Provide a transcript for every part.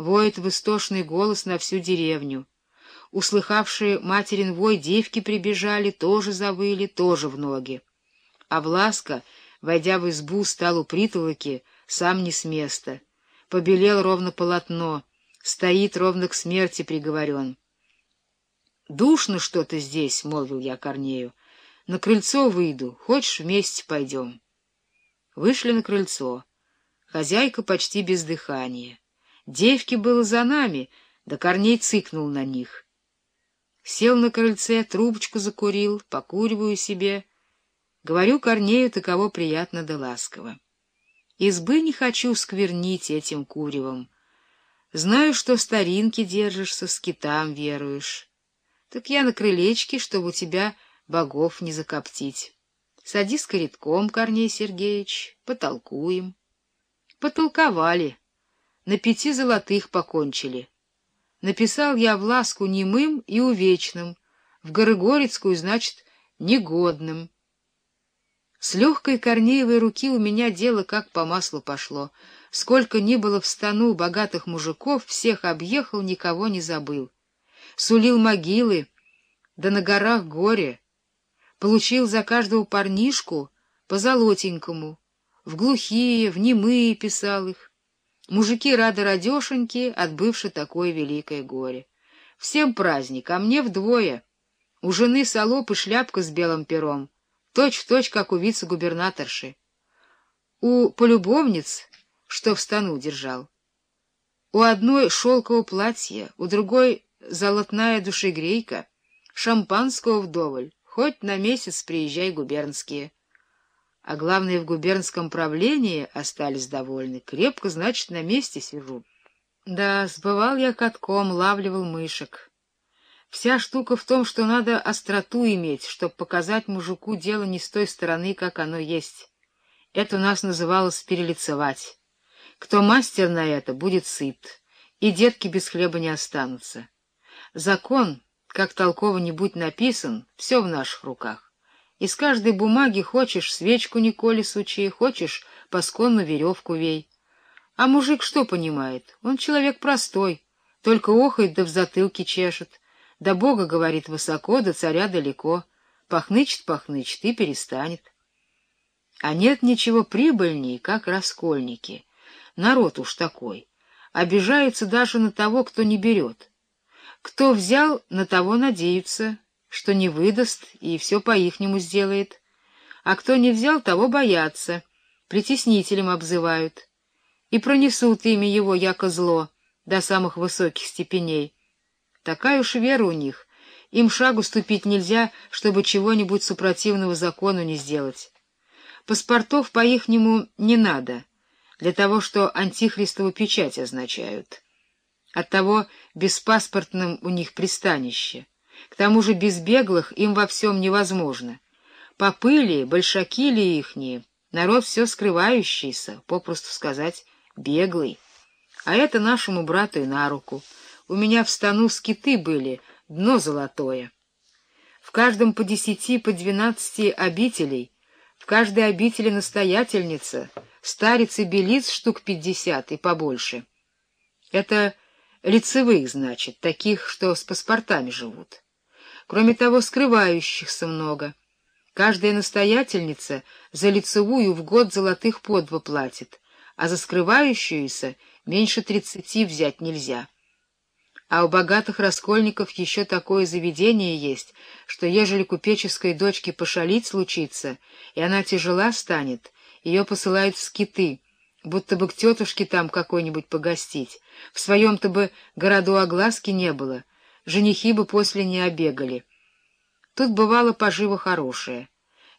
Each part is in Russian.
Воет в истошный голос на всю деревню. Услыхавшие материн вой девки прибежали, тоже завыли, тоже в ноги. А Власка, войдя в избу, стал у притолоки, сам не с места. Побелел ровно полотно, стоит ровно к смерти приговорен. «Душно что-то здесь», — молвил я Корнею. «На крыльцо выйду. Хочешь, вместе пойдем?» Вышли на крыльцо. Хозяйка почти без дыхания. Девки было за нами, да Корней цыкнул на них. Сел на крыльце, трубочку закурил, покуриваю себе. Говорю Корнею, таково приятно да ласково. Избы не хочу сквернить этим куревом. Знаю, что старинки держишься, скитам веруешь. Так я на крылечке, чтобы у тебя богов не закоптить. Садись коридком, Корней Сергеевич, потолкуем. Потолковали. На пяти золотых покончили. Написал я в ласку немым и увечным, в Горыгорецкую, значит, негодным. С легкой Корнеевой руки у меня дело как по маслу пошло. Сколько ни было в стану богатых мужиков, всех объехал, никого не забыл сулил могилы, да на горах горе. Получил за каждого парнишку по золотенькому, в глухие, в немые писал их. Мужики рады радешеньки, отбывши такое великое горе. Всем праздник, а мне вдвое. У жены солоп и шляпка с белым пером, точь-в-точь, точь, как у вице-губернаторши. У полюбовниц, что в стану держал. У одной шелковое платье, у другой золотная душегрейка, шампанского вдоволь, хоть на месяц приезжай губернские. А главное, в губернском правлении остались довольны. Крепко, значит, на месте сижу. Да, сбывал я катком, лавливал мышек. Вся штука в том, что надо остроту иметь, чтобы показать мужику дело не с той стороны, как оно есть. Это у нас называлось перелицевать. Кто мастер на это, будет сыт, и детки без хлеба не останутся. Закон, как толково не будь написан, все в наших руках. Из каждой бумаги хочешь свечку Николе сучи, хочешь пасконну веревку вей. А мужик что понимает? Он человек простой, только охает да в затылке чешет. Да Бога, говорит, высоко, да царя далеко. Пахнычет-пахнычет и перестанет. А нет ничего прибыльней, как раскольники. Народ уж такой. Обижается даже на того, кто не берет. Кто взял, на того надеются, что не выдаст и все по-ихнему сделает. А кто не взял, того боятся, притеснителем обзывают. И пронесут имя его, яко зло, до самых высоких степеней. Такая уж вера у них. Им шагу ступить нельзя, чтобы чего-нибудь супротивного закону не сделать. Паспортов по-ихнему не надо, для того, что антихристову печать означают. Оттого беспаспортным у них пристанище. К тому же без беглых им во всем невозможно. Попы ли, большаки ли ихние, народ все скрывающийся, попросту сказать, беглый. А это нашему брату и на руку. У меня в стану скиты были, дно золотое. В каждом по десяти, по двенадцати обителей, в каждой обители настоятельница, старец и белиц штук пятьдесят и побольше. Это лицевых, значит, таких, что с паспортами живут. Кроме того, скрывающихся много. Каждая настоятельница за лицевую в год золотых по два платит, а за скрывающуюся меньше тридцати взять нельзя. А у богатых раскольников еще такое заведение есть, что ежели купеческой дочке пошалить случится, и она тяжела станет, ее посылают в скиты — будто бы к тетушке там какой-нибудь погостить. В своем-то бы городу огласки не было, женихи бы после не обегали. Тут бывало поживо хорошее.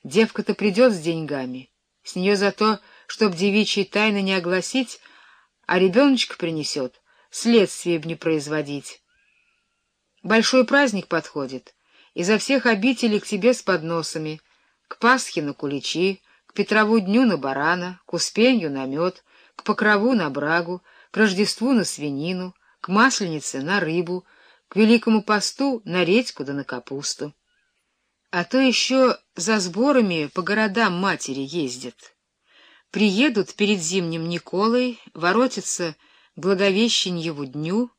Девка-то придет с деньгами, с нее за то, чтоб девичьи тайны не огласить, а ребеночка принесет, следствие б не производить. Большой праздник подходит, изо всех обителей к тебе с подносами, к Пасхе на куличи, к Петрову дню на барана, к Успенью на мед, к Покрову на брагу, к Рождеству на свинину, к Масленице на рыбу, к Великому посту на редьку да на капусту. А то еще за сборами по городам матери ездят. Приедут перед зимним Николой, воротятся к Благовещеньеву дню